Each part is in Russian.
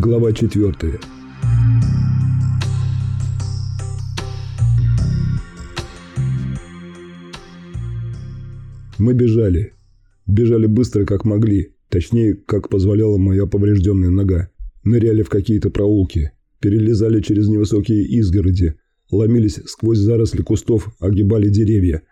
Глава 4. Мы бежали. Бежали быстро, как могли. Точнее, как позволяла моя поврежденная нога. Ныряли в какие-то проулки. Перелезали через невысокие изгороди. Ломились сквозь заросли кустов, огибали деревья.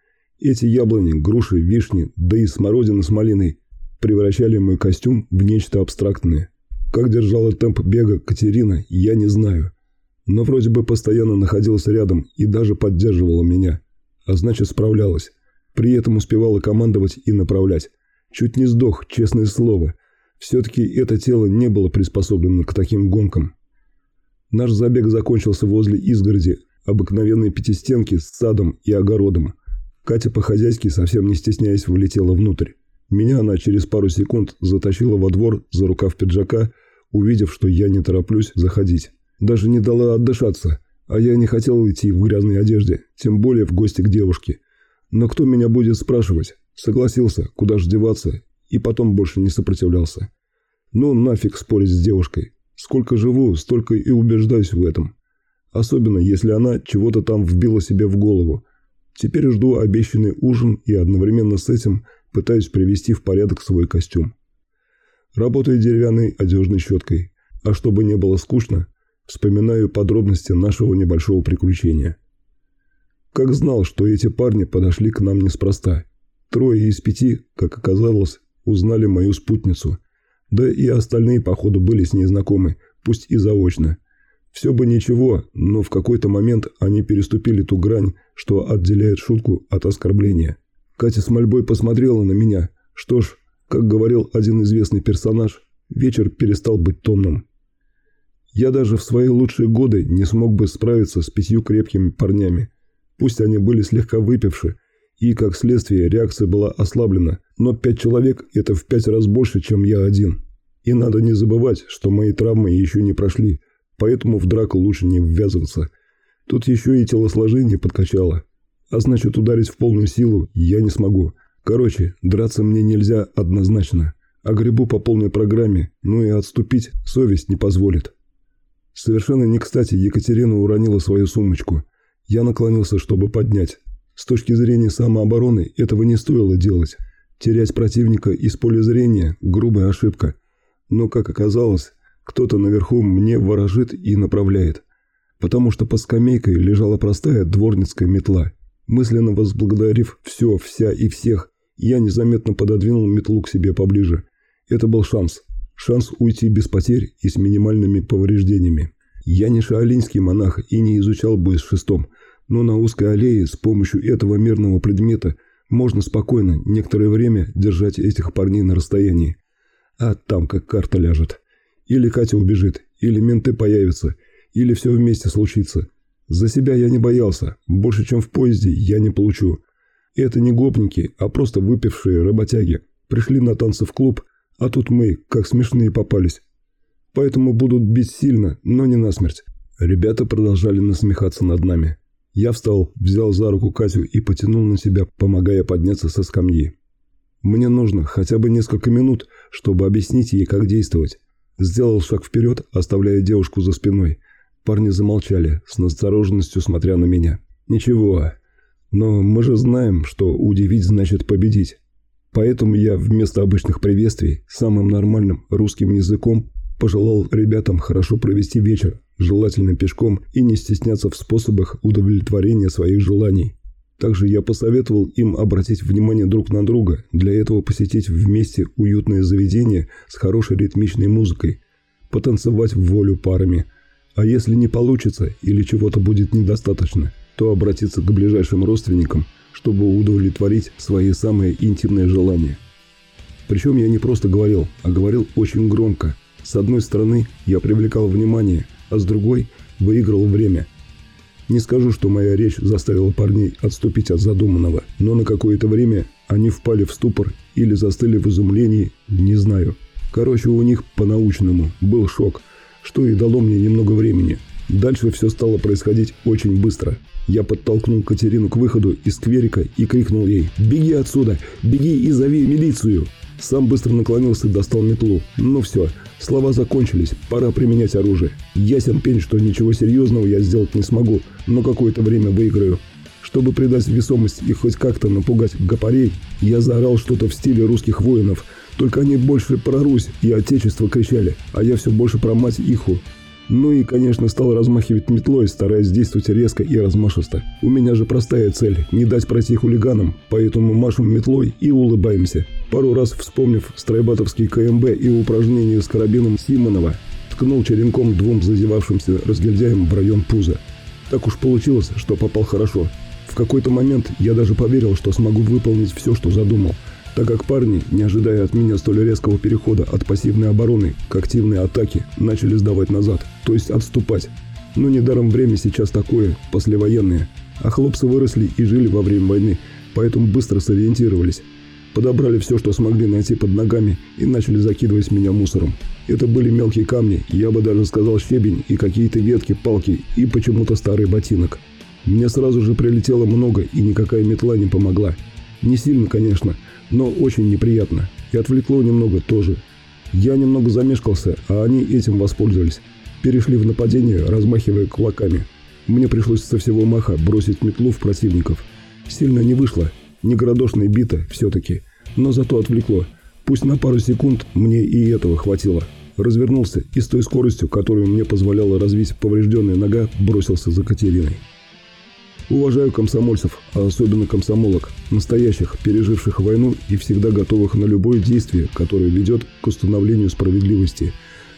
Эти яблони, груши, вишни, да и смородина с малиной превращали мой костюм в нечто абстрактное. Как держала темп бега Катерина, я не знаю. Но вроде бы постоянно находилась рядом и даже поддерживала меня. А значит, справлялась. При этом успевала командовать и направлять. Чуть не сдох, честное слово. Все-таки это тело не было приспособлено к таким гонкам. Наш забег закончился возле изгороди, обыкновенной пятистенки с садом и огородом. Катя по-хозяйски, совсем не стесняясь, влетела внутрь. Меня она через пару секунд затащила во двор за рукав пиджака, увидев, что я не тороплюсь заходить. Даже не дала отдышаться, а я не хотел идти в грязной одежде, тем более в гости к девушке. Но кто меня будет спрашивать? Согласился, куда ж деваться, и потом больше не сопротивлялся. Ну нафиг спорить с девушкой. Сколько живу, столько и убеждаюсь в этом. Особенно, если она чего-то там вбила себе в голову. Теперь жду обещанный ужин и одновременно с этим пытаюсь привести в порядок свой костюм. Работаю деревянной одежной щеткой, а чтобы не было скучно, вспоминаю подробности нашего небольшого приключения. Как знал, что эти парни подошли к нам неспроста. Трое из пяти, как оказалось, узнали мою спутницу. Да и остальные, походу, были с ней знакомы, пусть и заочно. Все бы ничего, но в какой-то момент они переступили ту грань, что отделяет шутку от оскорбления. Катя с мольбой посмотрела на меня. Что ж, как говорил один известный персонаж, вечер перестал быть томным. Я даже в свои лучшие годы не смог бы справиться с пятью крепкими парнями. Пусть они были слегка выпивши, и, как следствие, реакция была ослаблена, но пять человек – это в пять раз больше, чем я один. И надо не забывать, что мои травмы еще не прошли, поэтому в драку лучше не ввязываться. Тут еще и телосложение подкачало. А значит, ударить в полную силу я не смогу. Короче, драться мне нельзя однозначно. А грибу по полной программе, ну и отступить совесть не позволит. Совершенно не кстати Екатерина уронила свою сумочку. Я наклонился, чтобы поднять. С точки зрения самообороны этого не стоило делать. Терять противника из поля зрения – грубая ошибка. Но, как оказалось, кто-то наверху мне ворожит и направляет. Потому что под скамейкой лежала простая дворницкая метла. Мысленно возблагодарив все, вся и всех, я незаметно пододвинул метлу к себе поближе. Это был шанс. Шанс уйти без потерь и с минимальными повреждениями. Я не шаолиньский монах и не изучал бой с шестом, но на узкой аллее с помощью этого мирного предмета можно спокойно некоторое время держать этих парней на расстоянии. А там как карта ляжет. Или Катя убежит, или менты появятся, или все вместе случится. За себя я не боялся, больше чем в поезде я не получу. Это не гопники, а просто выпившие работяги. Пришли на танцы в клуб, а тут мы, как смешные, попались. Поэтому будут бить сильно, но не насмерть. Ребята продолжали насмехаться над нами. Я встал, взял за руку Катю и потянул на себя, помогая подняться со скамьи. Мне нужно хотя бы несколько минут, чтобы объяснить ей, как действовать. Сделал шаг вперед, оставляя девушку за спиной. Парни замолчали, с настороженностью смотря на меня. «Ничего, но мы же знаем, что удивить значит победить. Поэтому я вместо обычных приветствий самым нормальным русским языком пожелал ребятам хорошо провести вечер, желательно пешком и не стесняться в способах удовлетворения своих желаний. Также я посоветовал им обратить внимание друг на друга, для этого посетить вместе уютное заведение с хорошей ритмичной музыкой, потанцевать в волю парами. А если не получится или чего-то будет недостаточно – то обратиться к ближайшим родственникам, чтобы удовлетворить свои самые интимные желания. Причем я не просто говорил, а говорил очень громко. С одной стороны, я привлекал внимание, а с другой – выиграл время. Не скажу, что моя речь заставила парней отступить от задуманного, но на какое-то время они впали в ступор или застыли в изумлении, не знаю. Короче, у них по-научному был шок, что и дало мне немного времени. Дальше все стало происходить очень быстро – я подтолкнул Катерину к выходу из скверика и крикнул ей «Беги отсюда! Беги и зови милицию!» Сам быстро наклонился и достал метлу. Ну все, слова закончились, пора применять оружие. Ясен пень, что ничего серьезного я сделать не смогу, но какое-то время выиграю. Чтобы придать весомость и хоть как-то напугать гопарей, я заорал что-то в стиле русских воинов. Только они больше про Русь и Отечество кричали, а я все больше про мать Иху. Ну и, конечно, стал размахивать метлой, стараясь действовать резко и размашисто. У меня же простая цель – не дать пройти хулиганам, поэтому машем метлой и улыбаемся. Пару раз вспомнив страйбатовский КМБ и упражнение с карабином Симонова, ткнул черенком двум зазевавшимся разгильдяям в район пуза. Так уж получилось, что попал хорошо. В какой-то момент я даже поверил, что смогу выполнить все, что задумал – так как парни, не ожидая от меня столь резкого перехода от пассивной обороны к активной атаке, начали сдавать назад, то есть отступать. Но недаром время сейчас такое, послевоенное. А хлопцы выросли и жили во время войны, поэтому быстро сориентировались. Подобрали все, что смогли найти под ногами и начали закидывать меня мусором. Это были мелкие камни, я бы даже сказал щебень и какие-то ветки, палки и почему-то старый ботинок. Мне сразу же прилетело много и никакая метла не помогла. Не сильно, конечно, но очень неприятно. И отвлекло немного тоже. Я немного замешкался, а они этим воспользовались. Перешли в нападение, размахивая кулаками. Мне пришлось со всего маха бросить метлу в противников. Сильно не вышло, не градошная бита все-таки, но зато отвлекло. Пусть на пару секунд мне и этого хватило. Развернулся и с той скоростью, которую мне позволяла развить поврежденная нога, бросился за Катериной. Уважаю комсомольцев, а особенно комсомолок, настоящих, переживших войну и всегда готовых на любое действие, которое ведет к установлению справедливости.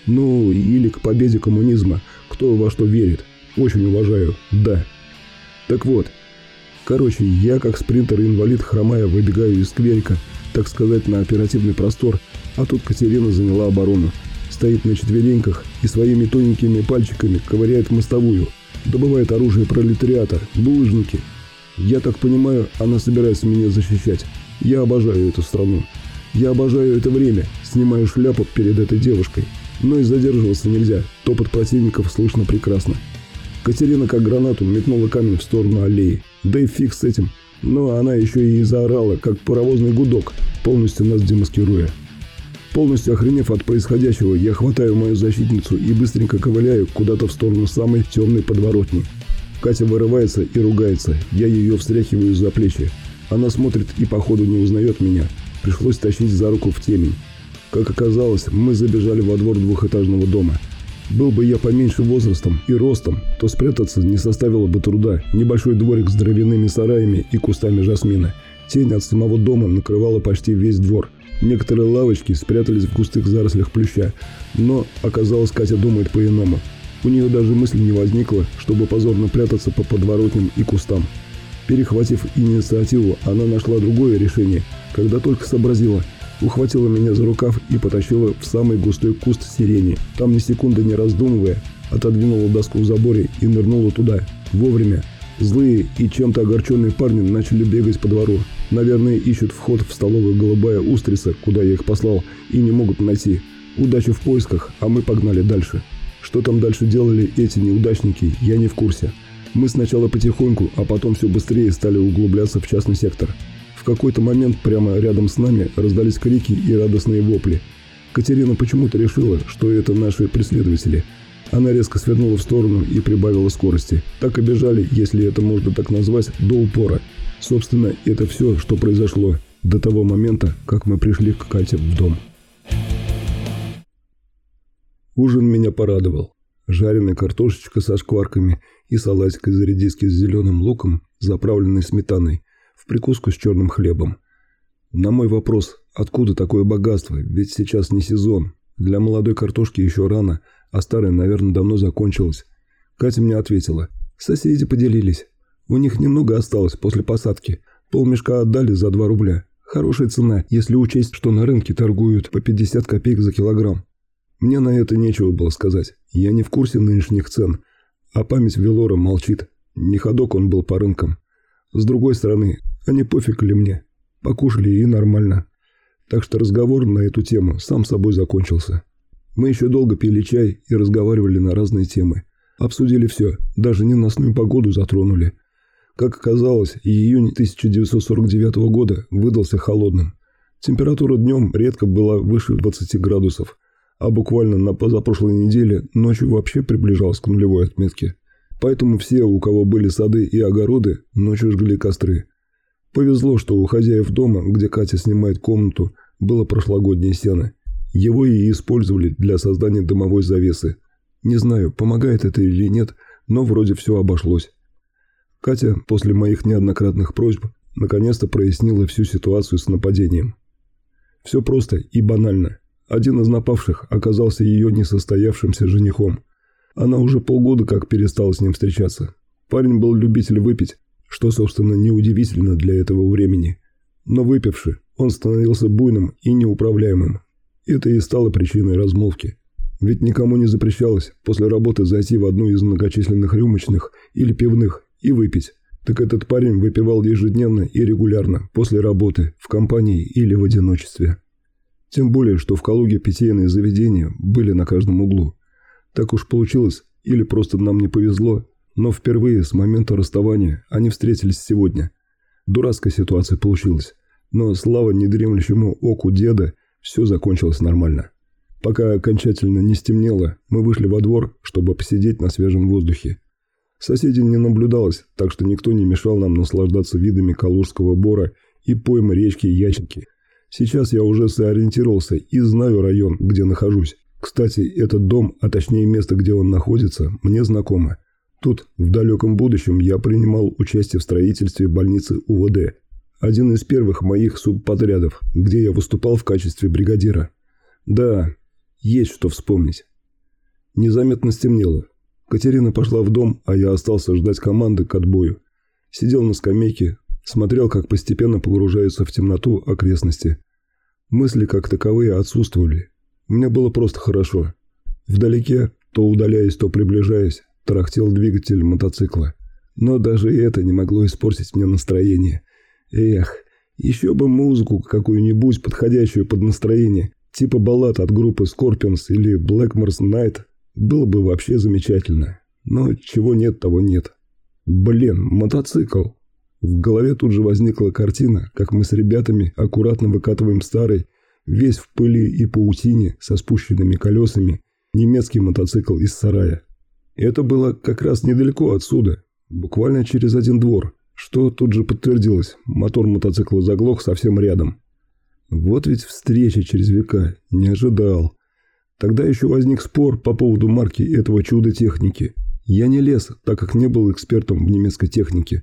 Ну, или к победе коммунизма, кто во что верит. Очень уважаю, да. Так вот, короче, я как спринтер и инвалид хромая выбегаю из скверика, так сказать, на оперативный простор, а тут Катерина заняла оборону. Стоит на четвереньках и своими тоненькими пальчиками ковыряет мостовую – добывает оружие пролетариата, булыжники. Я так понимаю, она собирается меня защищать. Я обожаю эту страну. Я обожаю это время, снимаю шляпу перед этой девушкой. Но и задерживаться нельзя, топот противников слышно прекрасно. Катерина как гранату метнула камень в сторону аллеи. Да и фиг с этим. Но она еще и заорала, как паровозный гудок, полностью нас демаскируя. Полностью охренев от происходящего, я хватаю мою защитницу и быстренько ковыляю куда-то в сторону самой темной подворотни. Катя вырывается и ругается. Я ее встряхиваю за плечи. Она смотрит и походу не узнает меня. Пришлось тащить за руку в темень. Как оказалось, мы забежали во двор двухэтажного дома. Был бы я поменьше возрастом и ростом, то спрятаться не составило бы труда. Небольшой дворик с дровяными сараями и кустами жасмина. Тень от самого дома накрывала почти весь двор – Некоторые лавочки спрятались в густых зарослях плюща, но, оказалось, Катя думает по-иному. У нее даже мысли не возникло, чтобы позорно прятаться по подворотням и кустам. Перехватив инициативу, она нашла другое решение, когда только сообразила. Ухватила меня за рукав и потащила в самый густой куст сирени. Там ни секунды не раздумывая, отодвинула доску в заборе и нырнула туда. Вовремя. Злые и чем-то огорченные парни начали бегать по двору. Наверное, ищут вход в столовую «Голубая устрица», куда я их послал, и не могут найти. Удачи в поисках, а мы погнали дальше. Что там дальше делали эти неудачники, я не в курсе. Мы сначала потихоньку, а потом все быстрее стали углубляться в частный сектор. В какой-то момент прямо рядом с нами раздались крики и радостные вопли. Катерина почему-то решила, что это наши преследователи – она резко свернула в сторону и прибавила скорости. Так и бежали, если это можно так назвать, до упора. Собственно, это все, что произошло до того момента, как мы пришли к Кате в дом. Ужин меня порадовал. Жареная картошечка со шкварками и салатик из редиски с зеленым луком, заправленный сметаной, в прикуску с черным хлебом. На мой вопрос, откуда такое богатство, ведь сейчас не сезон, для молодой картошки еще рано – а старая, наверное, давно закончилась. Катя мне ответила. Соседи поделились. У них немного осталось после посадки. Полмешка отдали за 2 рубля. Хорошая цена, если учесть, что на рынке торгуют по 50 копеек за килограмм. Мне на это нечего было сказать. Я не в курсе нынешних цен. А память Велора молчит. Не ходок он был по рынкам. С другой стороны, они пофиг ли мне. Покушали и нормально. Так что разговор на эту тему сам собой закончился. Мы еще долго пили чай и разговаривали на разные темы. Обсудили все, даже ненастную погоду затронули. Как оказалось, июнь 1949 года выдался холодным. Температура днем редко была выше 20 градусов, а буквально на позапрошлой неделе ночью вообще приближалась к нулевой отметке. Поэтому все, у кого были сады и огороды, ночью жгли костры. Повезло, что у хозяев дома, где Катя снимает комнату, было прошлогоднее сено. Его и использовали для создания дымовой завесы. Не знаю, помогает это или нет, но вроде все обошлось. Катя, после моих неоднократных просьб, наконец-то прояснила всю ситуацию с нападением. Все просто и банально. Один из напавших оказался ее несостоявшимся женихом. Она уже полгода как перестала с ним встречаться. Парень был любитель выпить, что, собственно, неудивительно для этого времени. Но выпивший, он становился буйным и неуправляемым. Это и стало причиной размолвки. Ведь никому не запрещалось после работы зайти в одну из многочисленных рюмочных или пивных и выпить. Так этот парень выпивал ежедневно и регулярно, после работы, в компании или в одиночестве. Тем более, что в Калуге питейные заведения были на каждом углу. Так уж получилось, или просто нам не повезло, но впервые с момента расставания они встретились сегодня. Дурацкая ситуация получилась, но слава недремлющему оку деда, все закончилось нормально. Пока окончательно не стемнело, мы вышли во двор, чтобы посидеть на свежем воздухе. Соседей не наблюдалось, так что никто не мешал нам наслаждаться видами Калужского бора и поймы речки Ящики. Сейчас я уже сориентировался и знаю район, где нахожусь. Кстати, этот дом, а точнее место, где он находится, мне знакомо. Тут, в далеком будущем, я принимал участие в строительстве больницы УВД. Один из первых моих субподрядов, где я выступал в качестве бригадира. Да, есть что вспомнить. Незаметно стемнело. Катерина пошла в дом, а я остался ждать команды к отбою. Сидел на скамейке, смотрел, как постепенно погружаются в темноту окрестности. Мысли как таковые отсутствовали. Мне было просто хорошо. Вдалеке, то удаляясь, то приближаясь, тарахтел двигатель мотоцикла. Но даже это не могло испортить мне настроение. Эх, еще бы музыку какую-нибудь подходящую под настроение, типа баллад от группы Scorpions или Blackmore's Night было бы вообще замечательно. Но чего нет, того нет. Блин, мотоцикл. В голове тут же возникла картина, как мы с ребятами аккуратно выкатываем старый, весь в пыли и паутине, со спущенными колесами, немецкий мотоцикл из сарая. Это было как раз недалеко отсюда, буквально через один двор, что тут же подтвердилось, мотор мотоцикла заглох совсем рядом. Вот ведь встреча через века, не ожидал. Тогда еще возник спор по поводу марки этого чуда техники. Я не лез, так как не был экспертом в немецкой технике.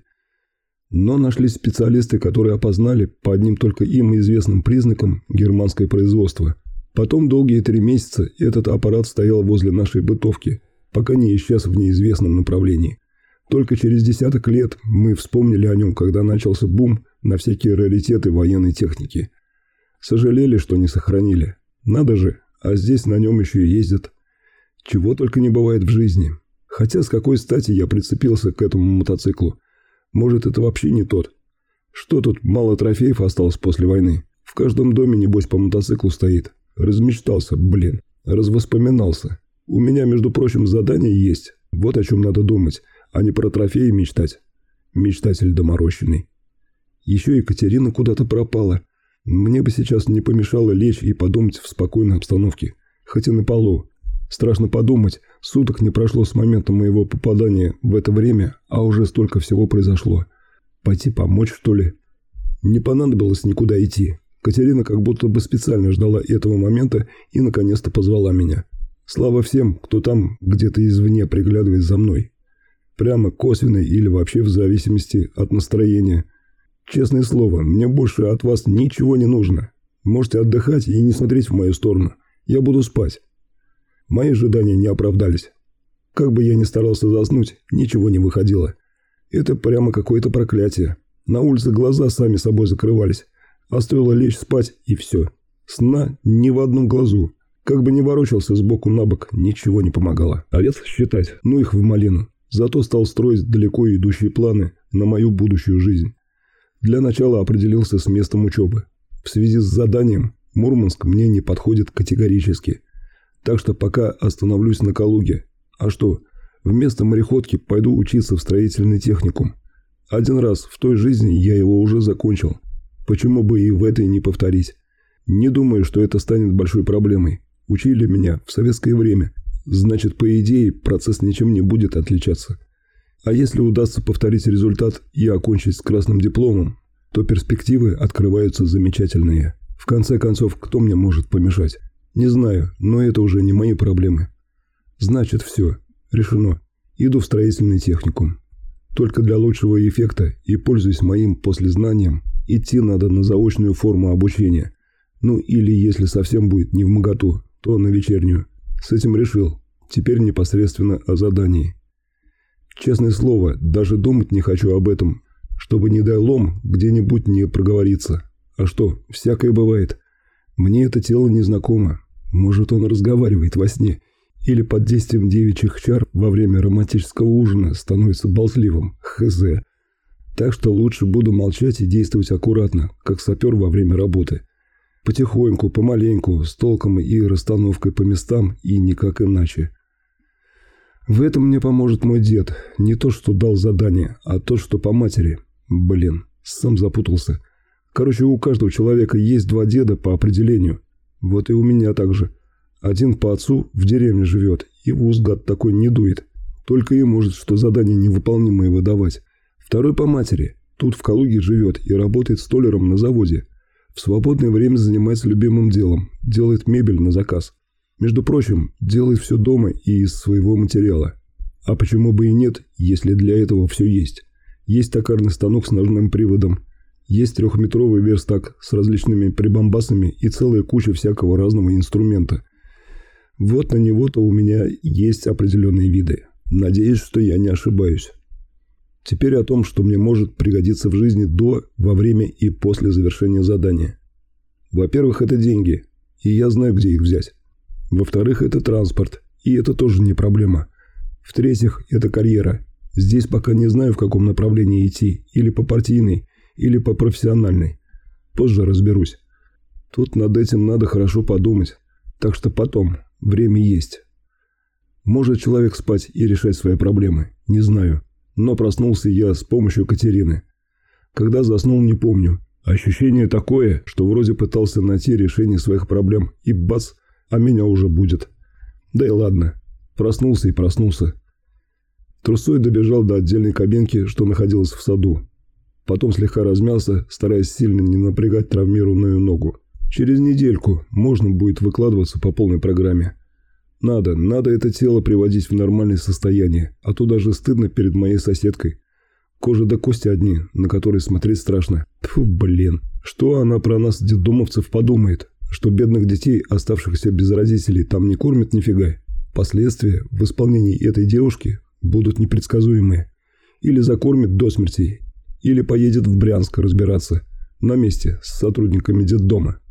Но нашлись специалисты, которые опознали по одним только им известным признакам германское производство. Потом долгие три месяца этот аппарат стоял возле нашей бытовки, пока не исчез в неизвестном направлении. Только через десяток лет мы вспомнили о нем, когда начался бум на всякие раритеты военной техники. Сожалели, что не сохранили. Надо же, а здесь на нем еще и ездят. Чего только не бывает в жизни. Хотя с какой стати я прицепился к этому мотоциклу? Может, это вообще не тот? Что тут, мало трофеев осталось после войны? В каждом доме, небось, по мотоциклу стоит. Размечтался, блин. Развоспоминался. У меня, между прочим, задание есть. Вот о чем надо думать, а не про трофеи мечтать. Мечтатель доморощенный. Еще Екатерина куда-то пропала. Мне бы сейчас не помешало лечь и подумать в спокойной обстановке, хотя на полу. Страшно подумать, суток не прошло с момента моего попадания в это время, а уже столько всего произошло. Пойти помочь, что ли? Не понадобилось никуда идти. Катерина как будто бы специально ждала этого момента и наконец-то позвала меня. Слава всем, кто там где-то извне приглядывает за мной. Прямо косвенно или вообще в зависимости от настроения – Честное слово, мне больше от вас ничего не нужно. Можете отдыхать и не смотреть в мою сторону. Я буду спать. Мои ожидания не оправдались. Как бы я ни старался заснуть, ничего не выходило. Это прямо какое-то проклятие. На улице глаза сами собой закрывались. А стоило лечь спать, и все. Сна ни в одном глазу. Как бы ни ворочался сбоку на бок, ничего не помогало. Овец считать, ну их в малину. Зато стал строить далеко идущие планы на мою будущую жизнь. Для начала определился с местом учебы. В связи с заданием Мурманск мне не подходит категорически. Так что пока остановлюсь на Калуге. А что, вместо мореходки пойду учиться в строительный техникум. Один раз в той жизни я его уже закончил. Почему бы и в этой не повторить? Не думаю, что это станет большой проблемой. Учили меня в советское время. Значит, по идее, процесс ничем не будет отличаться. А если удастся повторить результат и окончить с красным дипломом, то перспективы открываются замечательные. В конце концов, кто мне может помешать? Не знаю, но это уже не мои проблемы. Значит, все. Решено. Иду в строительный техникум. Только для лучшего эффекта и пользуясь моим послезнанием, идти надо на заочную форму обучения. Ну или, если совсем будет не в моготу, то на вечернюю. С этим решил. Теперь непосредственно о задании. Честное слово, даже думать не хочу об этом, чтобы, не дай лом, где-нибудь не проговориться. А что, всякое бывает. Мне это тело незнакомо. Может, он разговаривает во сне – или под действием девичьих чар во время романтического ужина становится болтливым, хз. Так что лучше буду молчать и действовать аккуратно, как сапер во время работы. Потихоньку, помаленьку, с толком и расстановкой по местам и никак иначе. В этом мне поможет мой дед. Не то, что дал задание, а то, что по матери. Блин, сам запутался. Короче, у каждого человека есть два деда по определению. Вот и у меня так же. Один по отцу в деревне живет, и в ус гад такой не дует. Только и может что задание невыполнимое выдавать. Второй по матери. Тут в Калуге живет и работает столером на заводе. В свободное время занимается любимым делом. Делает мебель на заказ. Между прочим, делает все дома и из своего материала. А почему бы и нет, если для этого все есть? Есть токарный станок с ножным приводом. Есть трехметровый верстак с различными прибамбасами и целая куча всякого разного инструмента – вот на него-то у меня есть определенные виды. Надеюсь, что я не ошибаюсь. Теперь о том, что мне может пригодиться в жизни до, во время и после завершения задания. Во-первых, это деньги, и я знаю, где их взять. Во-вторых, это транспорт, и это тоже не проблема. В-третьих, это карьера. Здесь пока не знаю, в каком направлении идти, или по партийной, или по профессиональной. Позже разберусь. Тут над этим надо хорошо подумать. Так что потом, Время есть. Может человек спать и решать свои проблемы, не знаю. Но проснулся я с помощью Катерины. Когда заснул, не помню. Ощущение такое, что вроде пытался найти решение своих проблем, и бац, а меня уже будет. Да и ладно. Проснулся и проснулся. Трусой добежал до отдельной кабинки, что находилась в саду. Потом слегка размялся, стараясь сильно не напрягать травмированную ногу. Через недельку можно будет выкладываться по полной программе. Надо, надо это тело приводить в нормальное состояние, а то даже стыдно перед моей соседкой. Кожа до кости одни, на которые смотреть страшно. Фу, блин. Что она про нас, детдомовцев, подумает? Что бедных детей, оставшихся без родителей, там не кормят нифига? Последствия в исполнении этой девушки будут непредсказуемые. Или закормит до смерти, или поедет в Брянск разбираться на месте с сотрудниками детдома.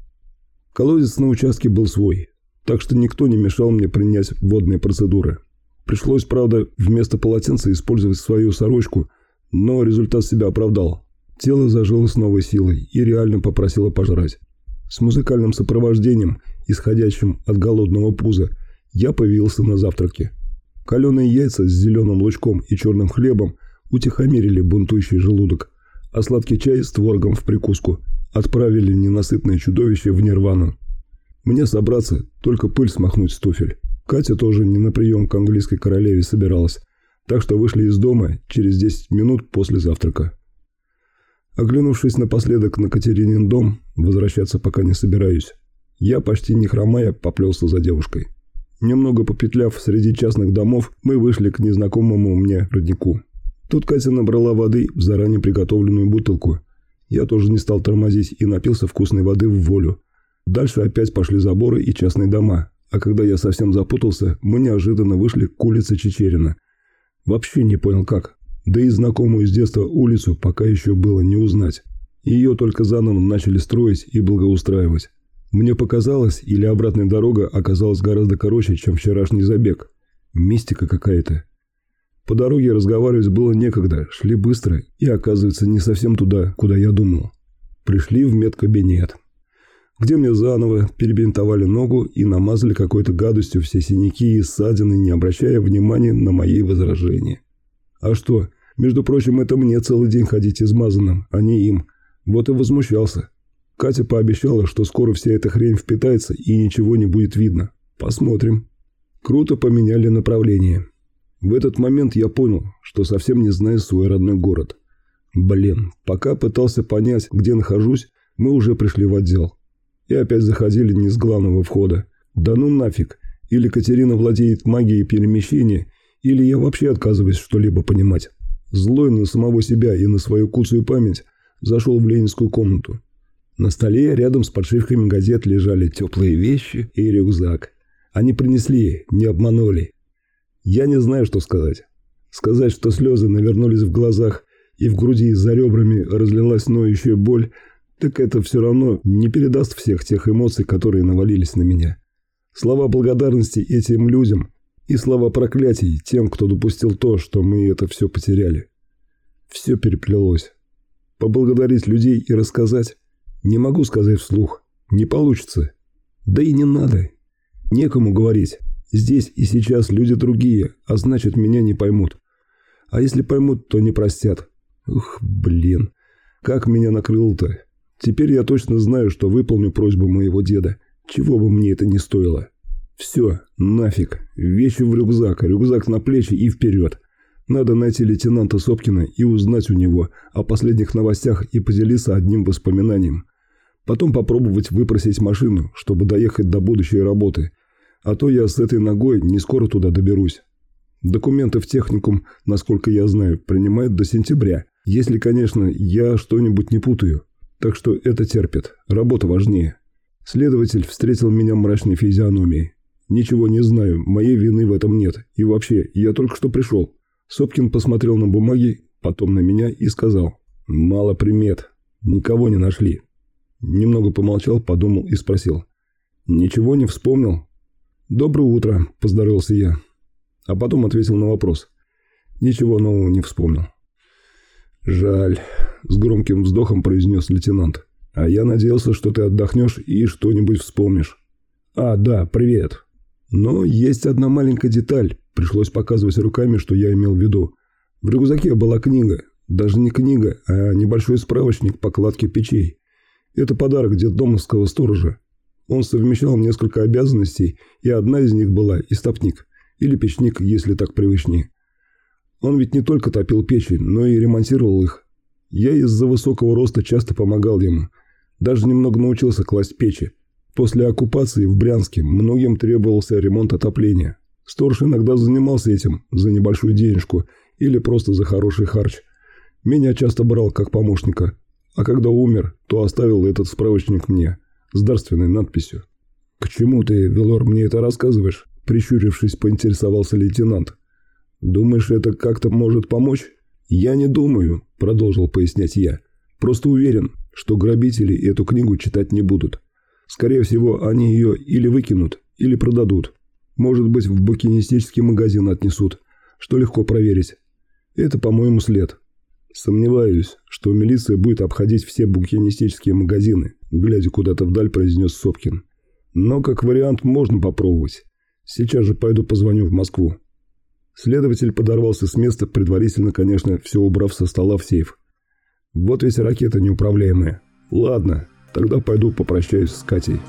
Колодец на участке был свой, так что никто не мешал мне принять водные процедуры. Пришлось, правда, вместо полотенца использовать свою сорочку, но результат себя оправдал. Тело зажило с новой силой и реально попросило пожрать. С музыкальным сопровождением, исходящим от голодного пуза, я появился на завтраке. Каленые яйца с зеленым лучком и черным хлебом утихомирили бунтующий желудок, а сладкий чай с творогом в прикуску отправили ненасытное чудовище в нирвану. Мне собраться, только пыль смахнуть с туфель. Катя тоже не на прием к английской королеве собиралась, так что вышли из дома через 10 минут после завтрака. Оглянувшись напоследок на Катеринин дом, возвращаться пока не собираюсь. Я, почти не хромая, поплелся за девушкой. Немного попетляв среди частных домов, мы вышли к незнакомому мне роднику. Тут Катя набрала воды в заранее приготовленную бутылку я тоже не стал тормозить и напился вкусной воды в волю. Дальше опять пошли заборы и частные дома, а когда я совсем запутался, мы неожиданно вышли к улице Чечерина. Вообще не понял как. Да и знакомую с детства улицу пока еще было не узнать. Ее только заново начали строить и благоустраивать. Мне показалось, или обратная дорога оказалась гораздо короче, чем вчерашний забег. Мистика какая-то. По дороге разговаривать было некогда, шли быстро и, оказывается, не совсем туда, куда я думал. Пришли в медкабинет, где мне заново перебинтовали ногу и намазали какой-то гадостью все синяки и ссадины, не обращая внимания на мои возражения. А что, между прочим, это мне целый день ходить измазанным, а не им. Вот и возмущался. Катя пообещала, что скоро вся эта хрень впитается и ничего не будет видно. Посмотрим. Круто поменяли направление. В этот момент я понял, что совсем не знаю свой родной город. Блин, пока пытался понять, где нахожусь, мы уже пришли в отдел. И опять заходили не с главного входа. Да ну нафиг. Или Катерина владеет магией перемещения, или я вообще отказываюсь что-либо понимать. Злой на самого себя и на свою куцую память зашел в ленинскую комнату. На столе рядом с подшивками газет лежали теплые вещи и рюкзак. Они принесли, не обманули. Я не знаю, что сказать. Сказать, что слезы навернулись в глазах и в груди за ребрами разлилась ноющая боль, так это все равно не передаст всех тех эмоций, которые навалились на меня. Слова благодарности этим людям и слова проклятий тем, кто допустил то, что мы это все потеряли. Все переплелось. Поблагодарить людей и рассказать не могу сказать вслух. Не получится. Да и не надо. Некому говорить. Здесь и сейчас люди другие, а значит меня не поймут. А если поймут, то не простят. Ух, блин. Как меня накрыло-то. Теперь я точно знаю, что выполню просьбу моего деда. Чего бы мне это ни стоило. Все, нафиг. Вещи в рюкзак, рюкзак на плечи и вперед. Надо найти лейтенанта Сопкина и узнать у него о последних новостях и поделиться одним воспоминанием. Потом попробовать выпросить машину, чтобы доехать до будущей работы. А то я с этой ногой не скоро туда доберусь. Документы в техникум, насколько я знаю, принимают до сентября. Если, конечно, я что-нибудь не путаю. Так что это терпит. Работа важнее. Следователь встретил меня мрачной физиономией. Ничего не знаю, моей вины в этом нет. И вообще, я только что пришел. Сопкин посмотрел на бумаги, потом на меня и сказал. Мало примет. Никого не нашли. Немного помолчал, подумал и спросил. «Ничего не вспомнил?» «Доброе утро», – поздоровался я. А потом ответил на вопрос. Ничего нового не вспомнил. «Жаль», – с громким вздохом произнес лейтенант. «А я надеялся, что ты отдохнешь и что-нибудь вспомнишь». «А, да, привет». Но есть одна маленькая деталь. Пришлось показывать руками, что я имел в виду. В рюкзаке была книга. Даже не книга, а небольшой справочник по кладке печей. Это подарок детдомовского сторожа. Он совмещал несколько обязанностей, и одна из них была истопник, или печник, если так привычнее. Он ведь не только топил печи, но и ремонтировал их. Я из-за высокого роста часто помогал ему. Даже немного научился класть печи. После оккупации в Брянске многим требовался ремонт отопления. Сторож иногда занимался этим за небольшую денежку или просто за хороший харч. Меня часто брал как помощника – а когда умер, то оставил этот справочник мне с дарственной надписью. «К чему ты, Велор, мне это рассказываешь?» Прищурившись, поинтересовался лейтенант. «Думаешь, это как-то может помочь?» «Я не думаю», – продолжил пояснять я. «Просто уверен, что грабители эту книгу читать не будут. Скорее всего, они ее или выкинут, или продадут. Может быть, в букинистический магазин отнесут, что легко проверить. Это, по-моему, след. «Сомневаюсь, что милиция будет обходить все букинистические магазины», глядя куда-то вдаль, произнес Сопкин. «Но как вариант можно попробовать. Сейчас же пойду позвоню в Москву». Следователь подорвался с места, предварительно, конечно, все убрав со стола в сейф. «Вот ведь ракета неуправляемая. Ладно, тогда пойду попрощаюсь с Катей».